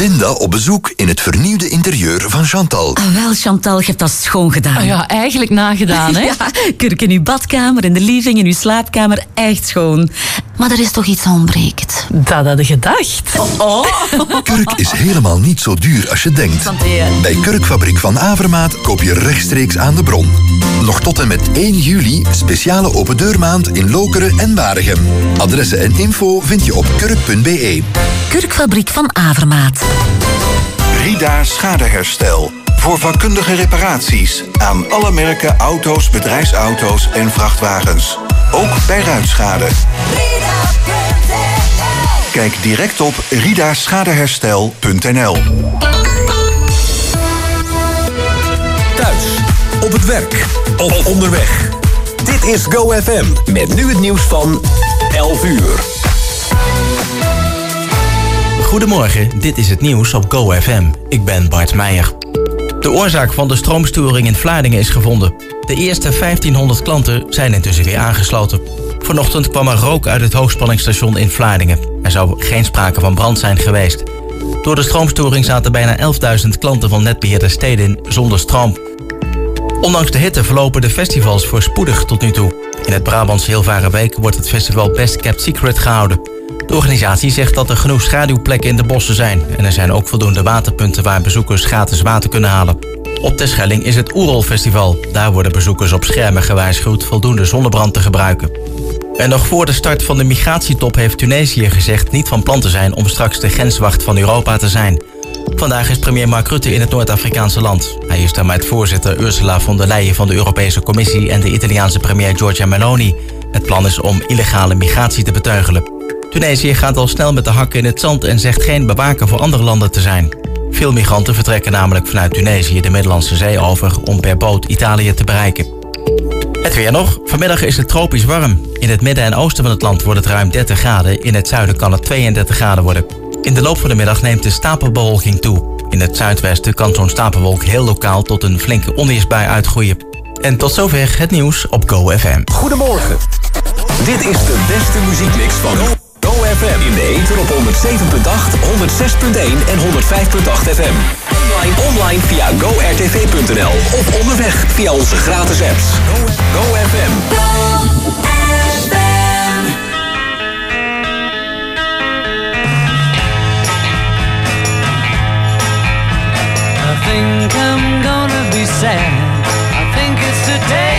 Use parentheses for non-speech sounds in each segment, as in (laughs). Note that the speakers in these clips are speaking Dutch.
Linda op bezoek in het vernieuwde interieur van Chantal. Ah, wel, Chantal, je hebt dat schoon gedaan. Ah ja, eigenlijk nagedaan, (laughs) hè? ja, kurk in uw badkamer, in de living, in uw slaapkamer, echt schoon. Maar er is toch iets ontbreekt. Dat had je gedacht. Oh. (laughs) Kurk is helemaal niet zo duur als je denkt. Bij Kurkfabriek van Avermaat koop je rechtstreeks aan de bron. Nog tot en met 1 juli speciale opendeurmaand in Lokeren en Waregem. Adressen en info vind je op kurk.be. Kurkfabriek van Avermaat. Rida Schadeherstel. Voor vakkundige reparaties aan alle merken auto's, bedrijfsauto's en vrachtwagens. Ook bij ruitschade. Kijk direct op ridaschadeherstel.nl Thuis, op het werk of onderweg. Dit is GoFM met nu het nieuws van 11 uur. Goedemorgen, dit is het nieuws op GoFM. Ik ben Bart Meijer. De oorzaak van de stroomstoring in Vlaardingen is gevonden. De eerste 1500 klanten zijn intussen weer aangesloten. Vanochtend kwam er rook uit het hoogspanningsstation in Vlaardingen. Er zou geen sprake van brand zijn geweest. Door de stroomstoring zaten bijna 11.000 klanten van netbeheerder Stedin zonder stroom. Ondanks de hitte verlopen de festivals voorspoedig tot nu toe. In het Brabantse Hilvarenbeek wordt het festival Best Kept Secret gehouden. De organisatie zegt dat er genoeg schaduwplekken in de bossen zijn... en er zijn ook voldoende waterpunten waar bezoekers gratis water kunnen halen. Op Terschelling is het Oerol Festival. Daar worden bezoekers op schermen gewaarschuwd voldoende zonnebrand te gebruiken. En nog voor de start van de migratietop heeft Tunesië gezegd niet van plan te zijn om straks de grenswacht van Europa te zijn. Vandaag is premier Mark Rutte in het Noord-Afrikaanse land. Hij is daar met voorzitter Ursula von der Leyen van de Europese Commissie en de Italiaanse premier Giorgia Meloni. Het plan is om illegale migratie te beteugelen. Tunesië gaat al snel met de hakken in het zand en zegt geen bewaker voor andere landen te zijn. Veel migranten vertrekken namelijk vanuit Tunesië de Middellandse Zee over om per boot Italië te bereiken. Het weer nog. Vanmiddag is het tropisch warm. In het midden en oosten van het land wordt het ruim 30 graden. In het zuiden kan het 32 graden worden. In de loop van de middag neemt de stapelbewolking toe. In het zuidwesten kan zo'n stapelwolk heel lokaal tot een flinke onweersbui uitgroeien. En tot zover het nieuws op GoFM. Goedemorgen. Dit is de beste muziekmix van GoFM. In de ether op 107.8, 106.1 en 105.8 FM. Online, online via gortv.nl of onderweg via onze gratis apps. GoFM. I think I'm gonna be sad. I think it's today.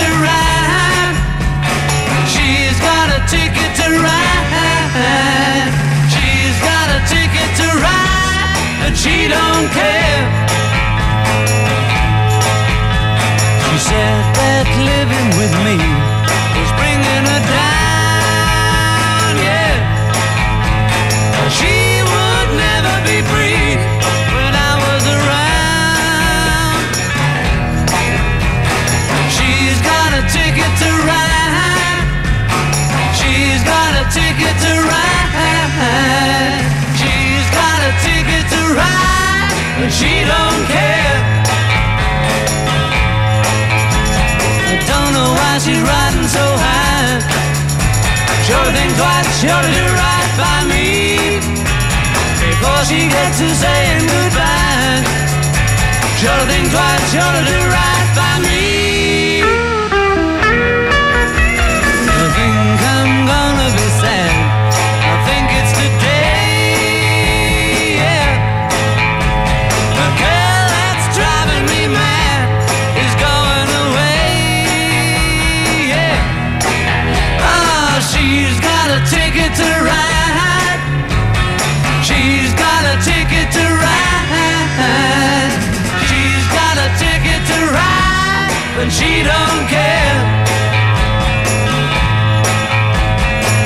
To ride. She's got a ticket to ride. She's got a ticket to ride, but she don't care. She said that living with me is bringing her down, but she don't care. I don't know why she's riding so high. Sure think twice, sure to do right by me. Before she gets to saying goodbye. Sure think twice, sure to do right by me. But she don't care.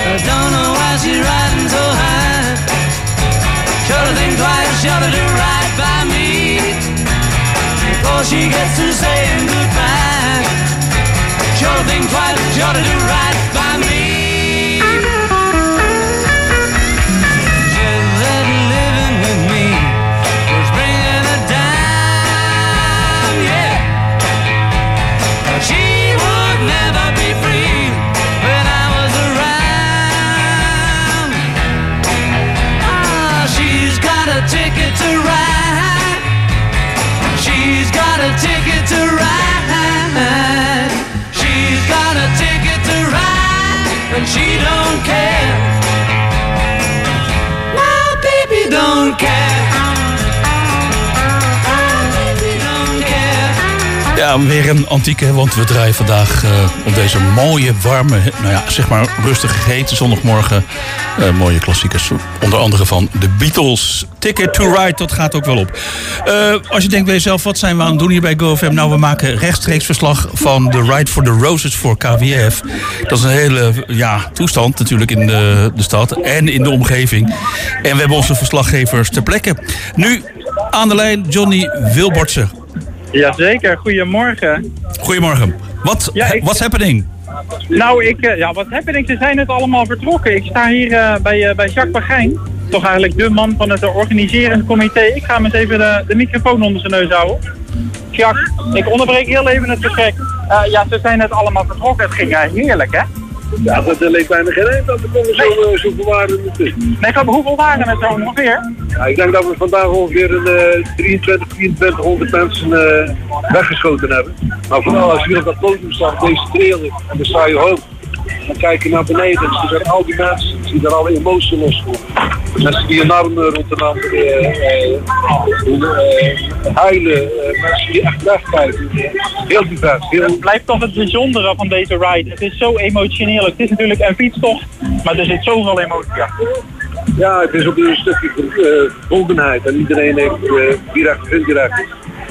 I don't know why she's riding so high. Sure to think twice, sure to do right by me. Before she gets to saying goodbye. Sure to think twice, sure to do right she don't care. Weer een antieke, want we draaien vandaag eh, op deze mooie, warme, nou ja, zeg maar rustig hete zondagmorgen. eh, mooie klassiekers, onder andere van de Beatles. Ticket to Ride, dat gaat ook wel op. Eh, als je denkt bij jezelf, wat zijn we aan het doen hier bij GoFM? Nou, we maken rechtstreeks verslag van de Ride for the Roses voor KWF. Dat is een hele ja, toestand natuurlijk in de, de stad en in de omgeving. En we hebben onze verslaggevers ter plekke. Nu aan de lijn Johnny Wilbortse. Jazeker, goedemorgen. Goedemorgen. Wat, Ja, ik- what's happening? Nou, ik, eh, ja, wat happening, ze zijn het allemaal vertrokken. Ik sta hier eh, bij, eh, bij Jacques Bagijn. Toch eigenlijk de man van het organiserend comité. Ik ga hem eens even de, de microfoon onder zijn neus houden. Jacques, ik onderbreek heel even het gesprek. Ja, ze zijn het allemaal vertrokken. Het ging heerlijk, hè? Ja, dat leek bijna geen eind aan te komen zo, eh, zo verwaarden tussen. Nee, maar hoeveel waren het zo ongeveer? Ja, ik denk dat we vandaag ongeveer een eh 23, 2400 mensen eh, weggeschoten hebben. Maar vooral als je op dat podium staat, deze trailer, en dan sta je hoog. Dan kijk je naar beneden en zijn al die mensen die er alle emotie losvoelen. Mensen die een arm rond eh, eh, eh, huilen, eh, mensen die echt wegkijken. Heel divers, heel Het blijft toch het bijzondere van deze ride. Het is zo emotioneel. Het is natuurlijk een fietstocht, maar er zit zoveel emotie achter. Ja, het is ook een stukje eh, verbondenheid. En iedereen heeft direct indirect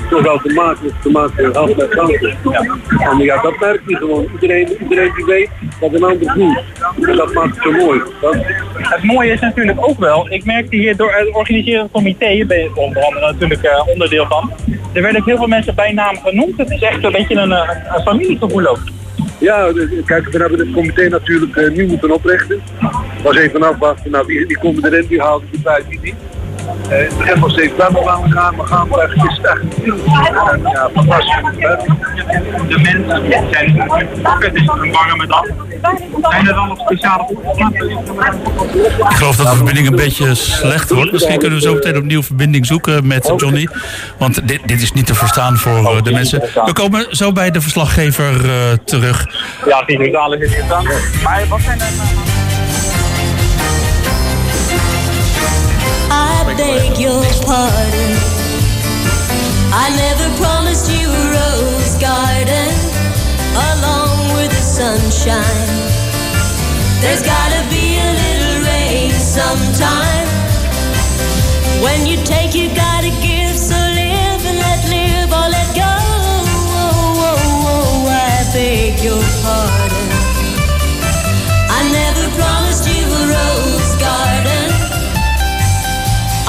toch wel te maken, te maken met. Ja. En ja, dat merk je gewoon. Iedereen, iedereen die weet wat een ander doet. En dat maakt het zo mooi. Dat, Het mooie is natuurlijk ook wel, ik merkte hier door het organiserend comité, ben je onder andere natuurlijk eh, onderdeel van. Er werden ook heel veel mensen bij naam genoemd. Het is echt een beetje een, eh, een familiegevoel ook. ja, kijk, we hebben het comité natuurlijk eh, nieuw moeten oprichten. was even afwachten, nou, wie, wie komen erin, wie haalt die bij, niet. Eh, het begin was steeds wel aan gaan, maar gaan we echt, is het echt en, ja, fantastisch. De mensen zijn het is een warme dag. Zijn er dan nog speciale Ik geloof dat de verbinding een beetje slecht wordt. Misschien kunnen we zo meteen opnieuw verbinding zoeken met Johnny. Want dit, dit is niet te verstaan voor eh, de mensen. We komen zo bij de verslaggever eh, terug. Ja, die doet alles interessant. Maar wat zijn er... beg your pardon. I never promised you a rose garden along with the sunshine. There's gotta be a little rain sometime. When you take, you gotta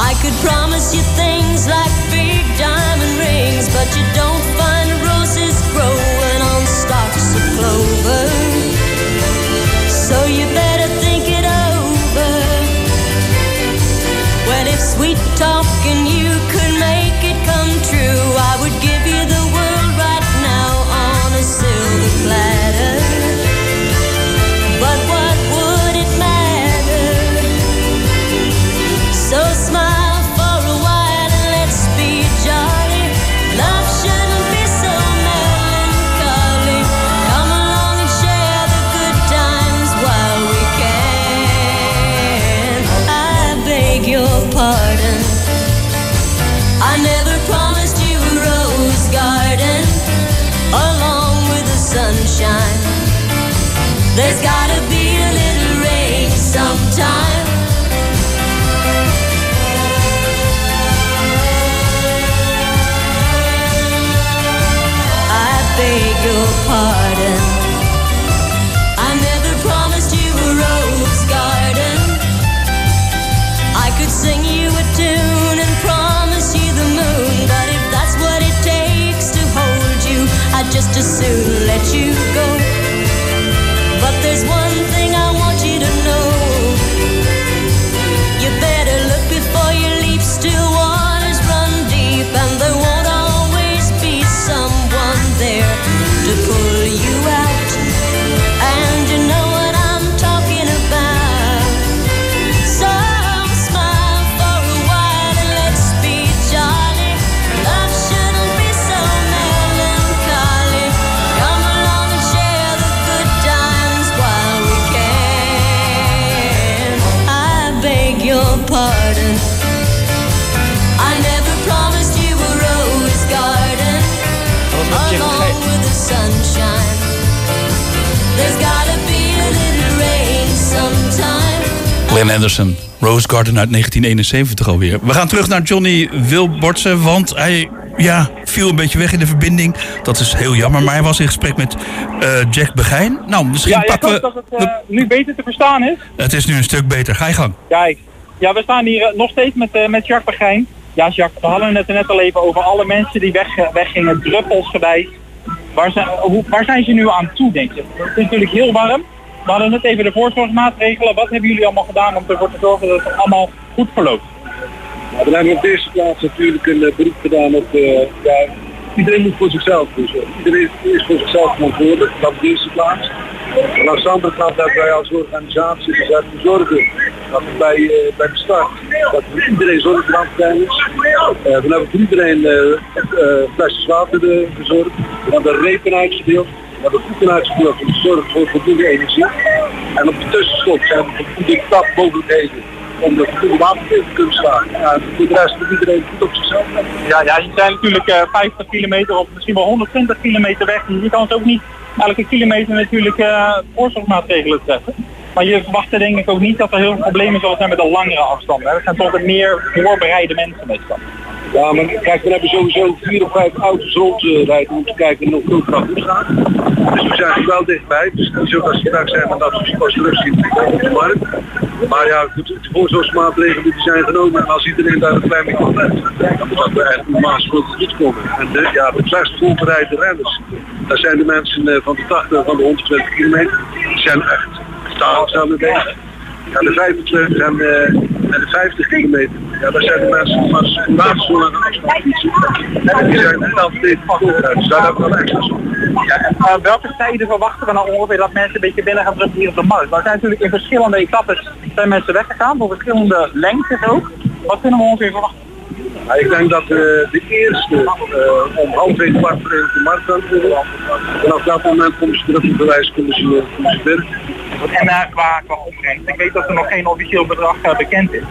I could promise you things like big diamond rings, but you don't find roses growing on stalks of clover. is God. Glenn Anderson, Rose Garden uit 1971 alweer. We gaan terug naar Johnny Wilbortse, want hij ja, viel een beetje weg in de verbinding. Dat is heel jammer, maar hij was in gesprek met eh, Jack Begijn. Nou, misschien Ja, ik pakken hoop we... dat het eh, nu beter te verstaan is. Het is nu een stuk beter. Ga je gang. Kijk, ja, we staan hier eh, nog steeds met, eh, met Jacques Begijn. Ja, Jacques, we hadden het er net al even over alle mensen die weg, weggingen, druppelsgewijs. Waar zijn, hoe, waar zijn ze nu aan toe, denk je? Het is natuurlijk heel warm. We hadden net even de voorzorgsmaatregelen. Wat hebben jullie allemaal gedaan om ervoor te zorgen dat het allemaal goed verloopt? Ja, we hebben op deze plaats natuurlijk een eh, beroep gedaan op, eh, ja, iedereen moet voor zichzelf dus. Iedereen is voor zichzelf verantwoordelijk, dat op de eerste plaats. En de andere kant hebben wij als organisatie dus zorgen dat bij, eh, bij de start, dat iedereen zorgbrandtijn is. Eh, we hebben voor iedereen eh, flesjes water verzorgd. We hebben repen uitgedeeld. We hebben voeten uitgedeeld om te zorgen voor voldoende energie. En op de tussenstop zijn er voldoende tapmogelijkheden om er voldoende te kunnen slaan. En voor de rest moet iedereen goed op zichzelf. Ja, ja, je zijn natuurlijk eh, 50 kilometer of misschien wel 120 kilometer weg. Je kan het ook niet elke kilometer natuurlijk eh voorzorgsmaatregelen treffen. Maar je verwacht er denk ik ook niet dat er heel veel problemen zullen zijn met de langere afstanden. Dat zijn toch wat meer voorbereide mensen meestal. Ja, maar kijk, we hebben sowieso vier of vijf auto's rondrijden om te kijken of het ook goed gaat. Dus we zijn wel dichtbij. Dus is ook als je straks zijn, maar dat we zien op de markt. Maar ja, goed, de voorzorgsmaatregelen die zijn genomen en als iedereen daar een klein beetje op let, dan moet dat eigenlijk normaal gesproken goed komen. En de, ja, de best voorbereide renners, dat zijn de mensen eh, van de 80 van de 120 kilometer, die zijn echt totaal bezig. Ja, de 25 en, eh, en de 50 kilometer. Ja, dat zijn de mensen die maar laatst aan de afstand fietsen. En die zijn altijd voorbereid. Dus daar hebben we wel extra. Ja, welke tijden verwachten we nou ongeveer dat mensen een beetje binnen gaan terug hier op de markt? Maar zijn natuurlijk in verschillende etappes zijn mensen weggegaan, voor verschillende lengtes ook. Wat kunnen we ongeveer verwachten? Ja, ik denk dat eh, de eerste eh, om half één kwart voor de markt worden. Vanaf dat moment komen ze terug op bewijs, kunnen ze, kunnen ze binnen. En eh, qua, qua opbrengst, ik weet dat er nog geen officieel bedrag eh, bekend is.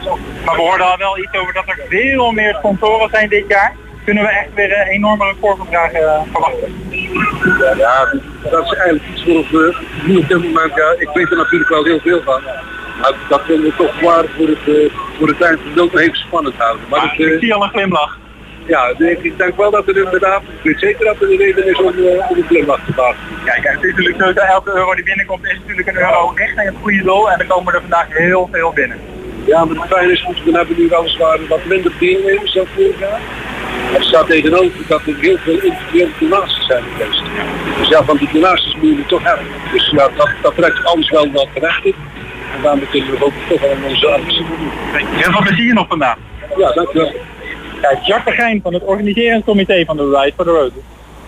Maar we hoorden al wel iets over dat er veel meer sponsoren zijn dit jaar. Kunnen we echt weer eh, enorme recordbedragen eh, verwachten? Ja, dat is eigenlijk iets waarop we nu op dit moment, ja, ik weet er natuurlijk wel heel veel van. Maar dat willen we toch waar voor het, voor het eind van even spannend houden. Maar Maar het, eh, ik zie al een glimlach. Ja, ik, ik denk wel dat er inderdaad, ik weet zeker dat er een reden is om, eh, om een glimlach te maken. Kijk, het is natuurlijk zo dat elke euro die binnenkomt is natuurlijk een euro richting het goede doel. En er komen er vandaag heel veel binnen. Ja, maar het fijne is, goed, we hebben nu weliswaar wat minder deelnemers dan vorig jaar. Er staat tegenover dat er heel veel individuele donaties zijn geweest. Dus ja, van die donaties moet je toch hebben. Dus ja, dat, dat trekt alles wel wat terecht. En daarmee kunnen we ook toch wel onze actie doen. Heel veel plezier nog vandaag. Ja, dankjewel. Kijk, de Gein van het organiseringscomité van de Ride for the Road.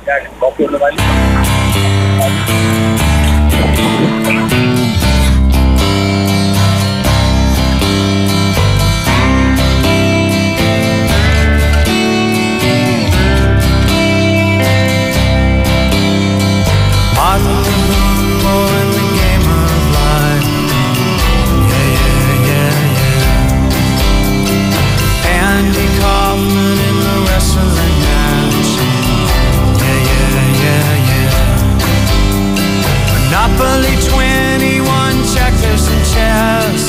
Kijk, wat kunnen wij Monopoly 21 checkers and chess.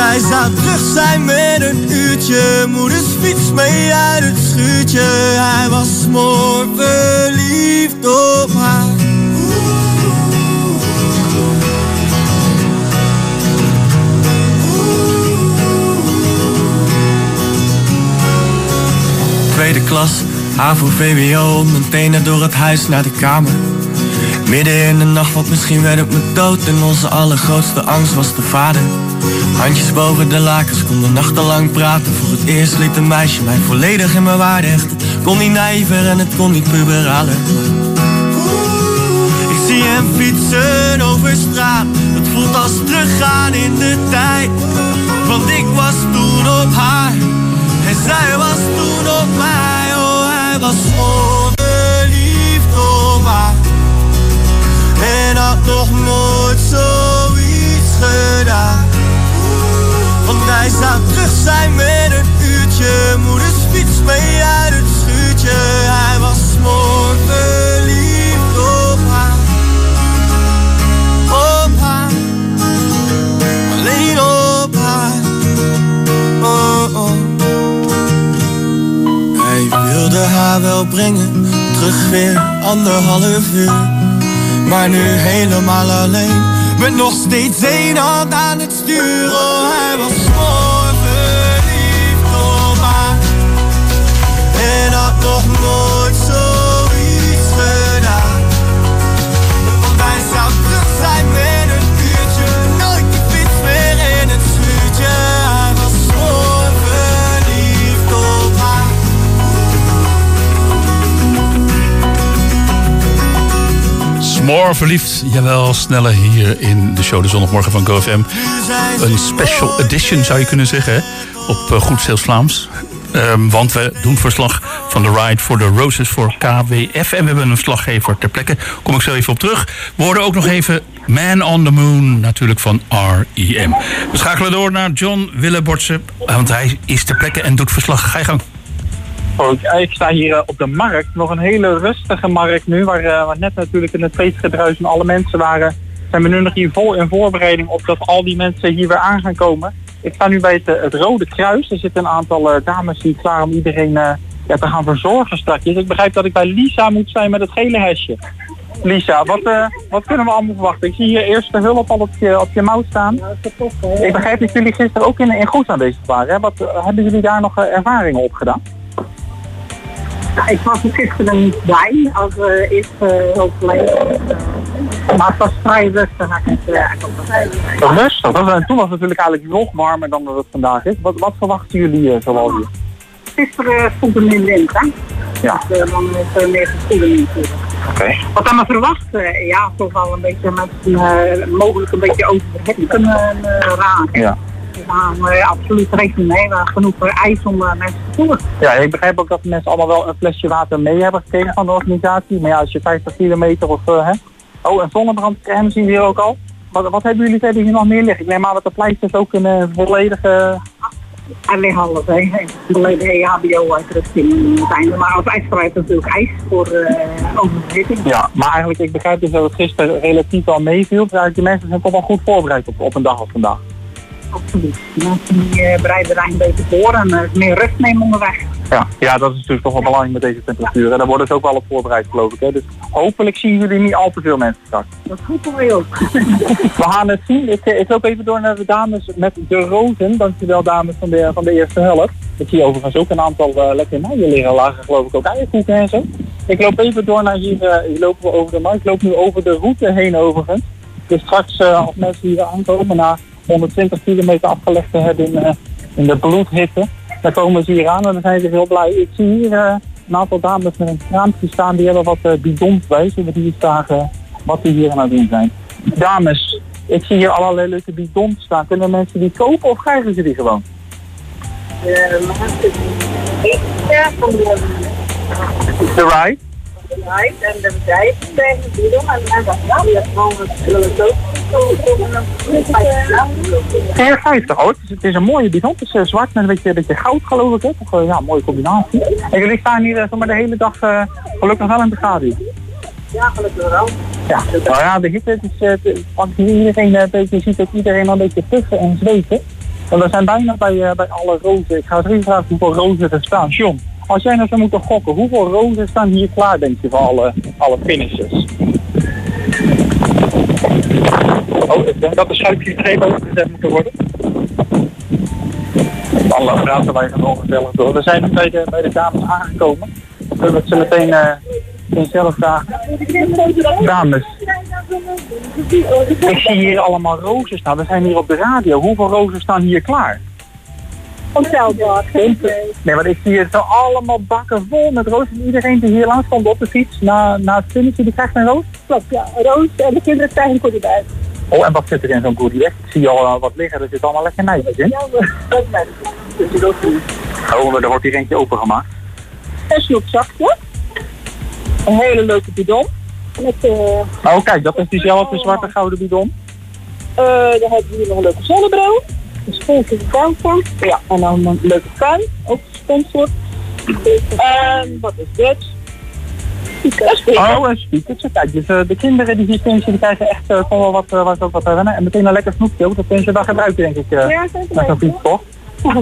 Hij zou terug zijn met een uurtje. Moeders fiets mee uit het schuurtje. Hij was smoor verliefd op haar. Tweede klas, HAVO, VWO, mijn tenen door het huis naar de kamer. Midden in de nacht, want misschien werd het me dood. En onze allergrootste angst was de vader. Handjes boven de lakens, konden nachtenlang praten. Voor het eerst liet een meisje mij volledig in mijn waarde hechten. Kon niet naïver en het kon niet puberalen. Ik zie hem fietsen over straat. Het voelt als teruggaan in de tijd. Want ik was toen op haar. En zij was toen op mij. Oh, hij was onverliefd En had nog nooit zoiets gedaan. Want hij zou terug zijn met een uurtje. Moeders fiets mee uit het schuurtje. Hij was mooi verliefd op haar. Op haar. Alleen op haar. Oh, oh. Hij wilde haar wel brengen. Terug weer anderhalf uur. Maar nu helemaal alleen. Met nog steeds één hand aan het was S'more verliefd, jawel, sneller hier in de show de zondagmorgen van GoFM. Een special edition zou je kunnen zeggen, op eh, goed Zeeuws Vlaams. Ehm, want we doen verslag van de Ride for the Roses voor KWF. En we hebben een verslaggever ter plekke. Kom ik zo even op terug. We hoorden ook nog even Man on the Moon, natuurlijk van R.E.M. We schakelen door naar John Willebortse. Want hij is ter plekke en doet verslag. Ga je gang. Oh, ik, sta hier eh, op de markt, nog een hele rustige markt nu, waar, eh, net natuurlijk in het feestgedruis en alle mensen waren. Zijn we nu nog hier vol in voorbereiding op dat al die mensen hier weer aan gaan komen. Ik sta nu bij het, eh, Rode Kruis. Er zitten een aantal eh, dames die klaar om iedereen eh, ja, te gaan verzorgen straks. Ik begrijp dat ik bij Lisa moet zijn met het gele hesje. Lisa, wat, eh, wat kunnen we allemaal verwachten? Ik zie hier eerste hulp al op je, op mouw staan. Ik begrijp dat jullie gisteren ook in, in Goes aanwezig waren. Hè? Wat, eh, hebben jullie daar nog eh, ervaringen op gedaan? Ik was er gisteren niet bij als uh, eerste hulpverlener. maar het was vrij rustig. ik uh, ik wel. Rustig. Dat was, toen was het natuurlijk eigenlijk nog warmer dan dat het vandaag is. Wat, wat verwachten jullie uh, zoal hier? Gisteren stond er in wind, hè? Ja. Dus, uh, dan is er meer natuurlijk. Oké. Wat dan maar verwacht, uh, ja, toch wel een beetje met uh, mogelijk een beetje over de hek kunnen uh, raken. Ja. Gaan we absoluut rekening mee. Hebben genoeg ijs om mensen te voelen. Ja, ik begrijp ook dat de mensen allemaal wel een flesje water mee hebben gekregen van de organisatie. Maar ja, als je 50 kilometer of... hè? Oh, en zonnebrandcrème zien we hier ook al. Wat, wat hebben jullie verder hier nog meer liggen? Ik neem aan dat de pleisters ook een volledige... Er liggen alles, hè. Volledige EHBO-uitrusting zijn. Maar als ijsvrij natuurlijk ijs voor uh, oververhitting. Ja, maar eigenlijk, ik begrijp dus dat het gisteren relatief al meeviel. Dus eigenlijk de mensen zijn toch wel goed voorbereid op, op een dag als vandaag. Absoluut. Mensen die uh, bereiden er eigenlijk een beetje voor en uh, meer rust nemen onderweg. Ja, ja, dat is natuurlijk toch wel belangrijk met deze temperaturen. Daar worden ze ook wel op voorbereid, geloof ik. Hè? Dus hopelijk zien jullie niet al te veel mensen straks. Dat hopen wij ook. (laughs) We gaan het zien. Ik, ik loop even door naar de dames met de rozen. Dankjewel dames van de, van de eerste helft. Ik zie overigens ook een aantal uh, lekker meiden liggen lagen, geloof ik ook eierkoeken en zo. Ik loop even door naar hier, uh, hier lopen we over de markt. Ik loop nu over de route heen overigens. Dus straks uh, als mensen hier aankomen na 120 kilometer afgelegd te hebben in, uh, in de bloedhitte. Dan komen ze hier aan en dan zijn ze heel blij. Ik zie hier uh, een aantal dames met een kraampje staan. Die hebben wat uh, bidons bij, zodat die zagen wat die hier aan het doen zijn. Dames, ik zie hier allerlei leuke bidons staan. Kunnen mensen die kopen of krijgen ze die gewoon? De mensen en de bedrijven krijgen bidon. En dan hebben we gewoon het 4,50. Oh, het is, het is een mooie bidon. Het is uh, zwart met een beetje, een beetje goud geloof ik. Hè? Toch uh, ja, een mooie combinatie. En jullie staan hier uh, zomaar de hele dag uh, gelukkig wel in de schaduw. Ja, gelukkig wel. Ja, nou ja, de hitte het is, uh, want iedereen, uh, beetje, je ziet ook iedereen al een beetje puffen en zweten. Want we zijn bijna bij, uh, bij alle rozen. Ik ga eens even vragen hoeveel rozen er staan. John, als jij nou zou moeten gokken, hoeveel rozen staan hier klaar denk je voor alle, alle finishes? Oh, ik denk dat de schuifjes er even overgezet moeten worden. Alle praten wij gewoon gezellig door. We zijn bij de, bij de dames aangekomen. We kunnen het ze meteen, uh, zelf vragen. Dames, ik zie hier allemaal rozen staan. We zijn hier op de radio. Hoeveel rozen staan hier klaar? Hotelbak. Nee, maar ik zie het zo allemaal bakken vol met rozen. Iedereen die hier langs komt op de fiets na, na het finishen, die krijgt een roos? Klopt, ja. Roos en de kinderen krijgen een goodie bag. Oh, en wat zit er in zo'n goodie bag? Ik zie al uh, wat liggen, er zit allemaal lekker nijpjes in. Ja, dat is. Oh, er wordt hier eentje opengemaakt. Een snoepzakje. Een hele leuke bidon. Met, uh, oh, kijk, dat is diezelfde zwarte gouden bidon. Uh, dan hebben we hier nog een leuke zonnebril. Een sponsor van. Ja, en dan een leuke kan, ook gesponsord. En wat is dit? Oh, een speaker. Kijk, dus uh, de kinderen die hier finishen, die krijgen echt uh, gewoon wel wat, uh, wat, wat rennen. En meteen een lekker snoepje ook. Dat kunnen ze wel gebruiken, denk ik. Ja, met zo'n fiets, toch?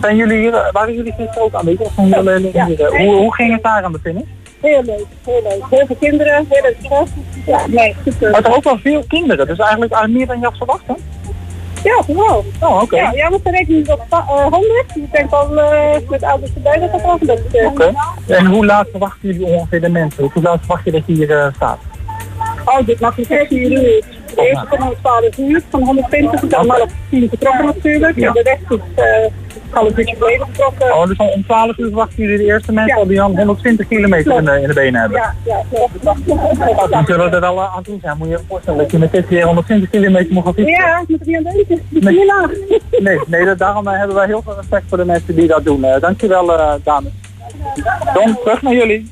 Zijn jullie waren jullie gisteren ook aanwezig? Ja. hier? Hoe, hoe ging het daar aan de finish? Heel leuk, heel leuk. Heel veel kinderen, heel leuk stress. Ja, nee, super. Maar toch ook wel veel kinderen, dus eigenlijk, eigenlijk meer dan je had verwacht, hè? Ja, vooral. Oh, oké. Okay. Ja, ja, we rekenen op uh, 100. Ik denk al uh, met ouders erbij dat dat dat uh, Oké. Okay. En hoe laat verwachten jullie ongeveer de mensen? Hoe laat verwacht je dat je hier uh, staat? Oh, dit mag niet 4 uur. De eerste van om 12 uur van 120 is allemaal op 10 vertrokken natuurlijk. Ja. En de rest is al geleden vertrokken. Oh, dus al om 12 uur verwachten jullie de eerste mensen al die dan 120 kilometer in de, in de benen hebben? Ja, ja, klopt. Die zullen er wel eh, aan toe zijn. Moet je je voorstellen dat je met dit weer 120 kilometer moet gaan fietsen? Ja, ik moet er niet aan denken. Nee, nee dat- daarom eh, hebben wij heel veel respect voor de mensen die dat doen. Eh, dankjewel, eh dames. Don, terug naar jullie.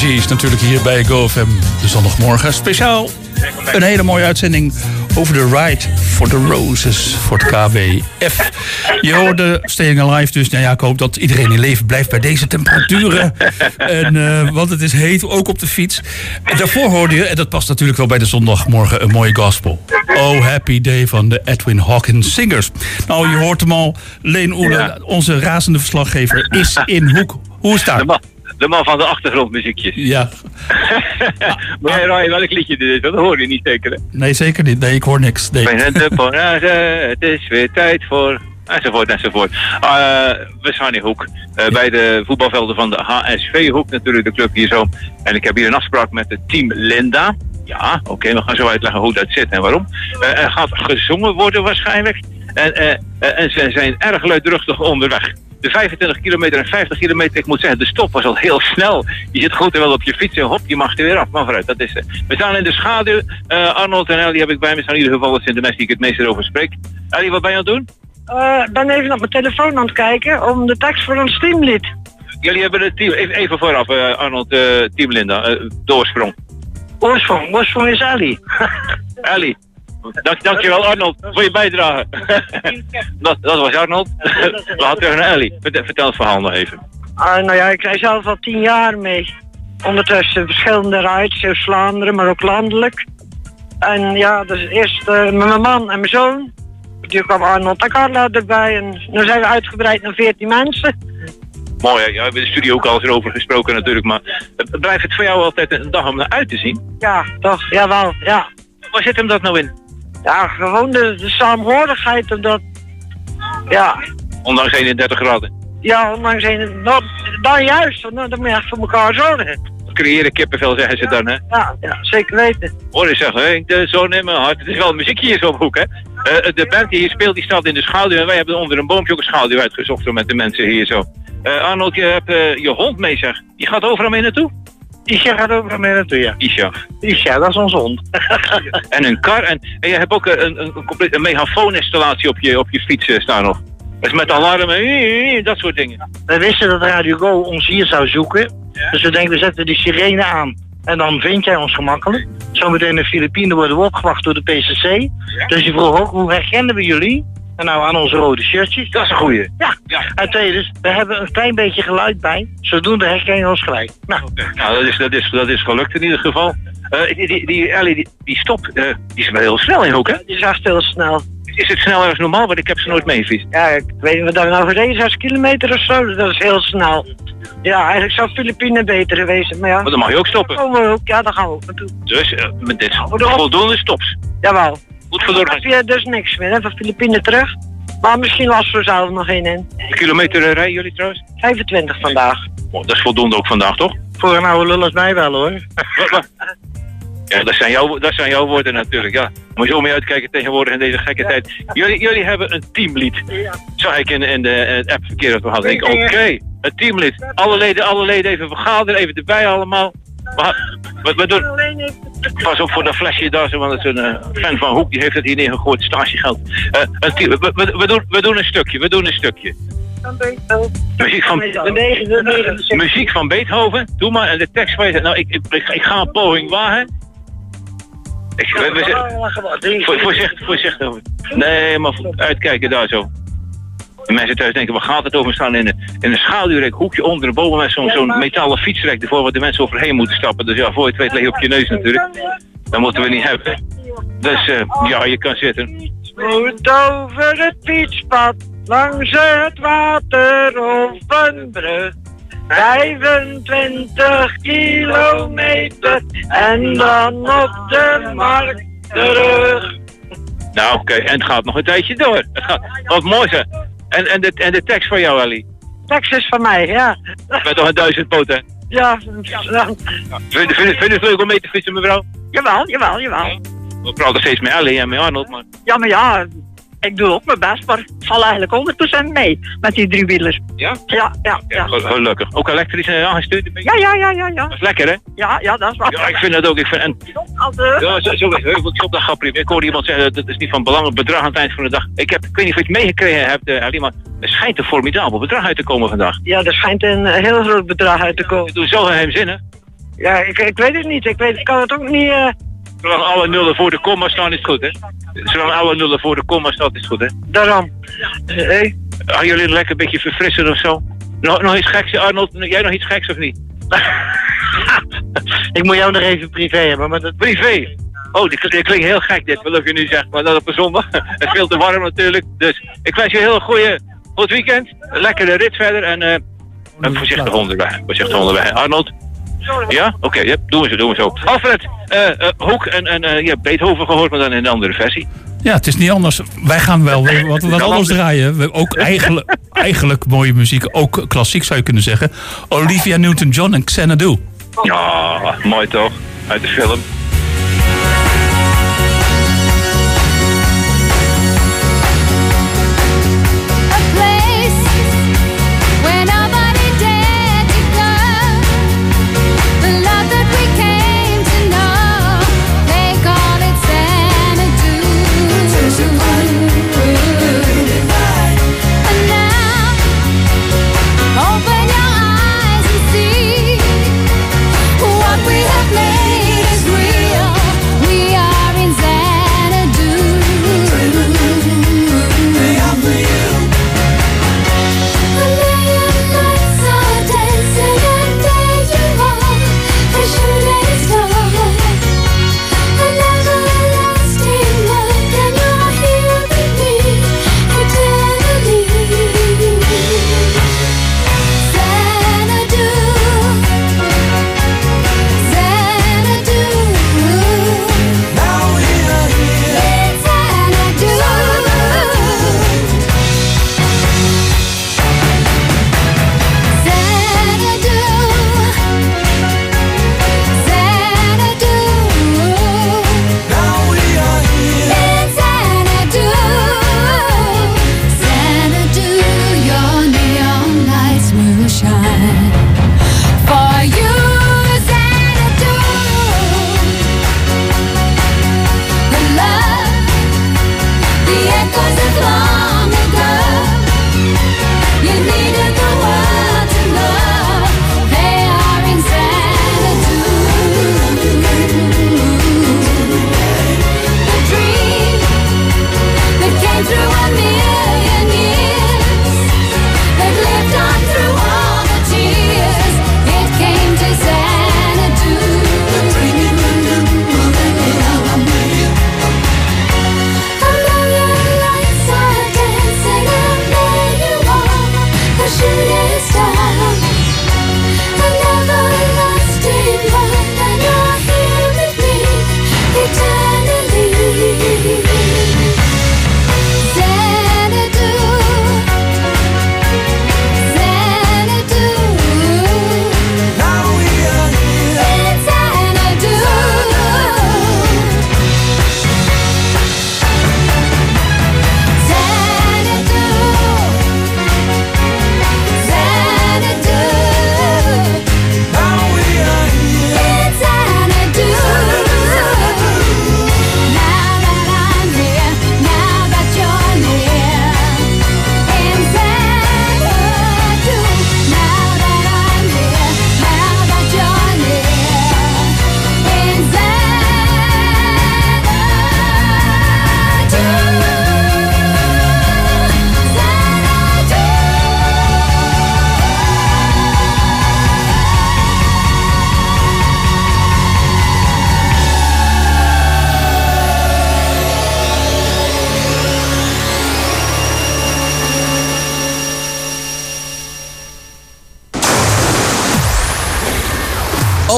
Gees natuurlijk hier bij GoFM de zondagmorgen. Speciaal een hele mooie uitzending over de Ride for the Roses voor het KBF. Je hoorde Staying Alive, dus nou ja, ik hoop dat iedereen in leven blijft bij deze temperaturen. En, eh, want het is heet, ook op de fiets. En daarvoor hoorde je, en dat past natuurlijk wel bij de zondagmorgen, een mooie gospel. Oh Happy Day van de Edwin Hawkins Singers. Nou, je hoort hem al. Leen Oele, onze razende verslaggever, is in Hoek. Hoe is het daar? De man van de achtergrondmuziekjes. Ja. (laughs) maar jij raaien welk liedje dit is? Dat hoor je niet zeker, hè? Nee, zeker niet. Nee, ik hoor niks. Nee. Ponage, (laughs) het is weer tijd voor... Enzovoort, enzovoort. Uh, in Hoek. eh, bij de voetbalvelden van de HSV Hoek natuurlijk, de club hier zo. En ik heb hier een afspraak met het team Linda. Ja, oké, we gaan zo uitleggen hoe dat zit en waarom. Eh, er gaat gezongen worden waarschijnlijk. En, eh, eh, en ze zijn erg luidruchtig onderweg. De 25 kilometer en 50 kilometer, ik moet zeggen, de stop was al heel (laughs) snel. Je zit goed en wel op je fiets en hop, je mag er weer af. Maar vooruit, dat is het. We staan in de schaduw. Eh, Arnold en Ellie heb ik bij me staan. In ieder geval, dat zijn de mensen die ik het meest erover spreek. Ellie, wat ben je aan het doen? Eh, Ik ben even op mijn telefoon aan het kijken om de tekst voor ons teamlied. Jullie hebben het team, even, even vooraf, eh, Arnold, eh, Team Linda, eh, de oorsprong. Oorsprong, oorsprong is Ellie. (laughs) Ellie. Dank, dankjewel Arnold voor je bijdrage. (laughs) dat, dat was Arnold. We gaan terug naar Ellie. Vertel, het verhaal nog even. Ah, nou ja, ik rij zelf al tien jaar mee. Ondertussen verschillende rides, in Vlaanderen, maar ook landelijk. En ja, dus eerst eh, met mijn man en mijn zoon. Toen kwam Arnold en Carla erbij. En nu zijn we uitgebreid naar 14 mensen. Mooi, hè? ja, we hebben in de studio ook al eens erover gesproken natuurlijk, maar blijft het voor jou altijd een dag om naar uit te zien? Ja, toch, jawel, ja. Waar zit hem dat nou in? Ja, gewoon de, de saamhorigheid en dat... Ja, Ondanks 31 graden. ja, ondanks een... Dat, dan juist, want dan, moet je echt voor elkaar zorgen. Creëren kippenvel zeggen ze dan, hè? Ja, ja zeker weten. Hoor eens zeggen, hè, de zon in mijn hart. Het is wel muziek hier zo op hoek, hè? Eh, de band die hier speelt, die staat in de schaduw. En wij hebben onder een boompje ook een schaduw uitgezocht zo met de mensen hier zo. Eh, Arnold, je hebt eh, je hond mee, zeg. Die gaat overal mee naartoe? Isha gaat overal mee naartoe, ja. Isha. Isha, dat is onze hond. (laughs) En een kar. En, en je hebt ook een, een, een, compleet, een megafooninstallatie op je, op je fiets eh, staan nog. Is met alarmen, eh, dat soort dingen. We wisten dat Radio Go ons hier zou zoeken. Dus we denken, we zetten die sirene aan. En dan vind jij ons gemakkelijk. Zometeen in de Filipijnen worden we opgewacht door de PCC. Dus je vroeg ook, hoe herkennen we jullie? En nou aan onze rode shirtjes. Dat is een goeie. Ja. En tweede, is, we hebben een klein beetje geluid bij. Zodoende herken je ons gelijk. Nou, Nou, dat is, dat is, dat is gelukt in ieder geval. Eh, die, die, die Ellie, die, die stop, eh, die is wel heel snel in hoek, hè? Die is echt heel snel. Is het sneller als normaal? Want ik heb ze nooit meegefietst. Ja, ik weet niet wat daar nou is, 6 kilometer of zo. Dat is heel snel. Ja, eigenlijk zou Filipijnen beter geweest maar ja. Maar dan mag je ook stoppen. Dan komen we ook, ja, daar gaan we ook naartoe. Dus eh, met dit voldoende stops. Jawel. Goed je dus niks meer, hè, van Filipijnen terug. Maar misschien lassen we zelf nog één in. Kilometer eh, rijden jullie trouwens? 25 vandaag. Oh, dat is voldoende ook vandaag, toch? voor een oude lul als mij wel hoor. Ja, dat zijn, jouw, dat zijn jouw woorden natuurlijk, ja. Moet je zo mee uitkijken tegenwoordig in deze gekke tijd. Jullie, jullie hebben een teamlied. Zag ik in, in de, in het appverkeer dat we hadden. Ik, Oké, een teamlid. Alle leden, alle leden even vergaderen, even erbij allemaal. We, we, we doen... Pas op voor dat flesje daar, zo, want het is een eh, fan van Hoek, die heeft het hier neergegooid, statiegeld. Een team, we, we, we doen, we doen een stukje, we doen een stukje. Muziek van, negen, de negen, de muziek van Beethoven, doe maar. En de tekst van je, nou, ik, ik, ik, ik ga een poging wagen. Ik, we, we, we, voor, voorzichtig, voorzichtig. Nee, maar uitkijken daar zo. De mensen thuis denken, waar gaat het over? We staan in een, in een schaduwrek, hoekje onder de bomen met zo'n metalen fietsrek ervoor waar de mensen overheen moeten stappen. Dus ja, voor je het weet leg je op je neus natuurlijk. Dat moeten we niet hebben. Dus eh, ja, je kan zitten. Moet over het fietspad, langs het water of een brug. 25 kilometer en dan op de markt terug. Nou, oké, en het gaat nog een tijdje door. Het gaat, wat mooi zeg. En, en, de, en de tekst van jou, Ellie? Tekst is van mij, ja. Met nog een duizend poten. Ja, ja. Vind, vind, vind je het leuk om mee te fietsen, mevrouw? jawel, jawel, jawel. We praten steeds met Ellie en met Arnold, maar... Ja, maar ja, ik doe ook mijn best, maar ik val eigenlijk 100% mee met die driewielers. Ja? Ja, ja, ja. Gel- Gelukkig. Ook elektrisch eh, aangestuurd? Ja, ja, ja, ja, ja. Dat is lekker, hè? Ja, ja, dat is waar. Ja, ik vind dat ook. Ik vind, en, ja, zo, zo heuveltjes op dat grapje. Ik hoorde iemand zeggen, dat is niet van belang, het bedrag aan het eind van de dag. Ik, heb, ik weet niet of je het meegekregen hebt, eh, Ellie, maar er schijnt een formidabel bedrag uit te komen vandaag. Ja, er schijnt een eh, heel groot bedrag uit te komen. Doe zo geheimzinnig. Ja, ik, ik weet het niet. Ik, weet, ik kan het ook niet... Zolang alle nullen voor de komma staan is het goed, hè? Zolang alle nullen voor de komma staan is het goed, hè? Daarom. Hé? Gaan jullie lekker een beetje verfrissen of zo? Nog, nog iets geks, Arnold? Jij nog iets geks of niet? (laughs) Ik moet jou nog even privé hebben, maar dat... Privé? Oh, dit, dit klinkt heel gek dit, wat je nu zegt, maar dat op een zondag. (laughs) Het is veel te warm natuurlijk. Dus ik wens je een heel goede, goed weekend. Een lekkere rit verder en eh een voorzichtig onderweg. Voorzichtig onderweg. Arnold? Ja? Oké, ja, doen we zo, doen we zo. Alfred, eh, Hoek en, en eh, hebt Beethoven gehoord, maar dan in een andere versie. Ja, het is niet anders. Wij gaan wel weer wat, wat (laughs) anders draaien. We, ook eigenlijk, (laughs) eigenlijk mooie muziek. Ook klassiek zou je kunnen zeggen. Olivia Newton-John en Xanadu. Ja, mooi toch? Uit de film. The echoes of long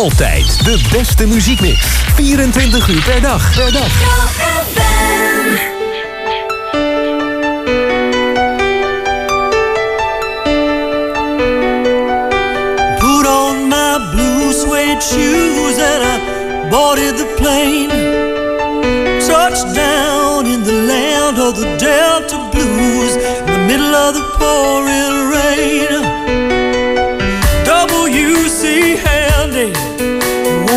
Altijd de beste muziekmix. 24 uur per dag. Per dag. Put on my blue suede shoes and I boarded the plane. Touched down in the land of the Delta Blues in the middle of the pouring rain.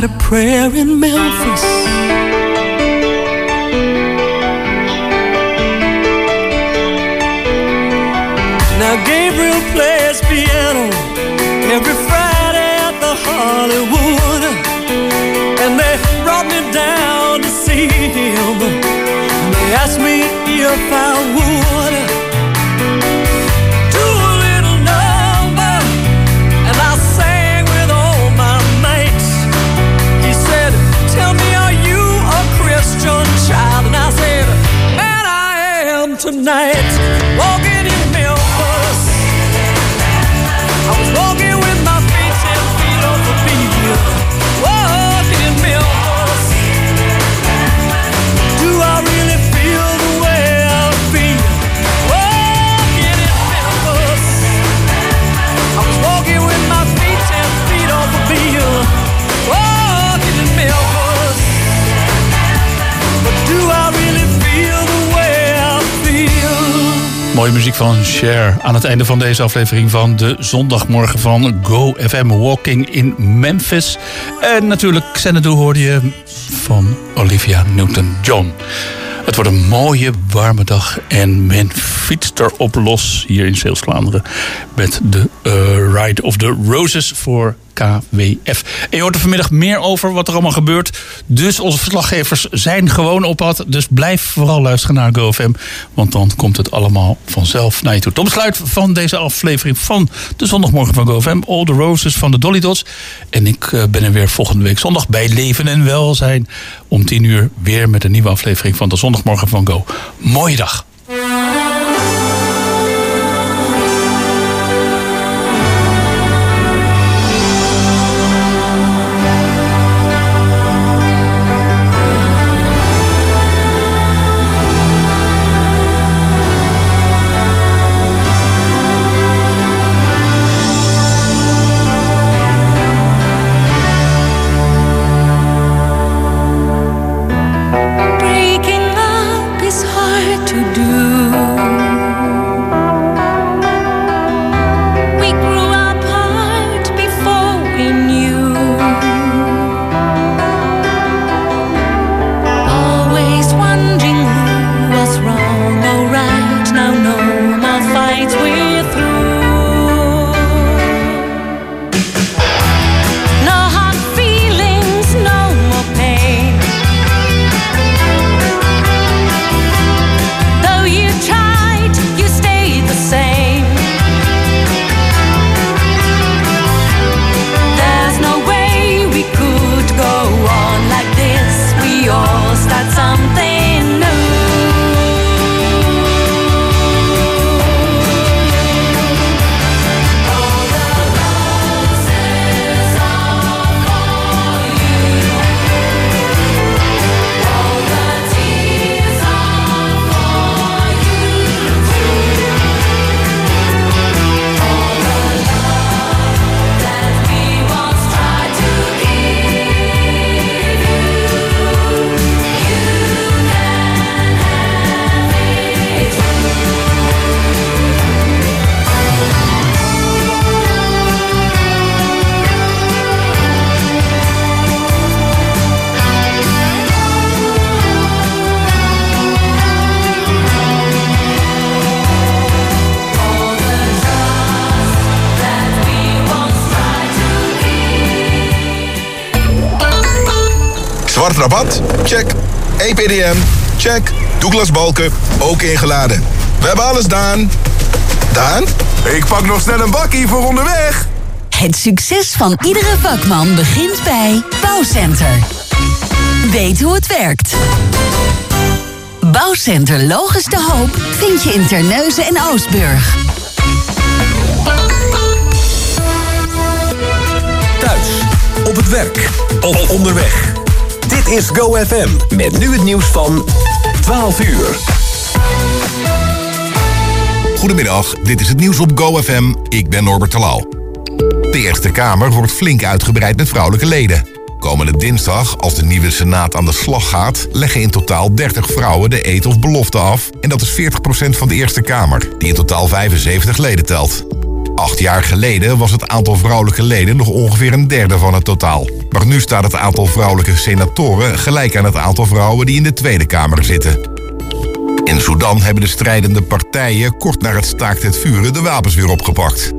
got a prayer in Memphis. Now Gabriel plays piano every Friday at the Hollywood, and they brought me down to see him. They asked me if I van Cher aan het einde van deze aflevering van de zondagmorgen van Go FM Walking in Memphis. En natuurlijk Xanadu hoorde je van Olivia Newton-John. Het wordt een mooie, warme dag en men fietst erop los hier in Zeeuws-Vlaanderen met de eh, Ride of the Roses voor KWF. En je hoort er vanmiddag meer over wat er allemaal gebeurt. Dus onze verslaggevers zijn gewoon op pad. Dus blijf vooral luisteren naar GoFM. Want dan komt het allemaal vanzelf naar je toe. Tot besluit van deze aflevering van de zondagmorgen van GoFM. All the Roses van de Dolly Dots. En ik eh, ben er weer volgende week zondag bij Leven en Welzijn. Om 10 uur weer met een nieuwe aflevering van de zondagmorgen van Go. Mooie dag. Zwart rabat? Check. EPDM? Check. Douglas Balken? Ook ingeladen. We hebben alles, Daan. Daan? Ik pak nog snel een bakkie voor onderweg. Het succes van iedere vakman begint bij Bouwcenter. Weet hoe het werkt. Bouwcenter Logus de Hoop vind je in Terneuzen en Oostburg. Thuis, op het werk of onderweg. Is Go FM met nu het nieuws van 12 uur. Goedemiddag, dit is het nieuws op GoFM. Ik ben Norbert Terlouw. De Eerste Kamer wordt flink uitgebreid met vrouwelijke leden. Komende dinsdag, als de nieuwe Senaat aan de slag gaat... leggen in totaal 30 vrouwen de eet of belofte af. En dat is 40% van de Eerste Kamer, die in totaal 75 leden telt. Acht jaar geleden was het aantal vrouwelijke leden nog ongeveer een derde van het totaal. Maar nu staat het aantal vrouwelijke senatoren gelijk aan het aantal vrouwen die in de Tweede Kamer zitten. In Sudan hebben de strijdende partijen kort na het staakt het vuren de wapens weer opgepakt.